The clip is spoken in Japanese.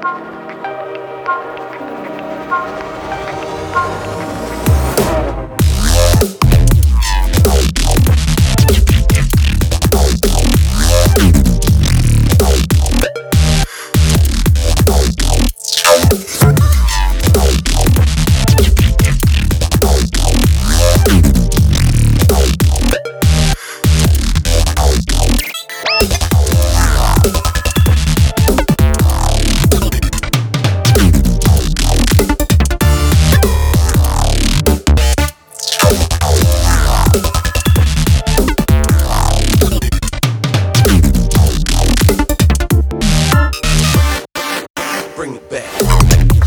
Thank you. Bring it back.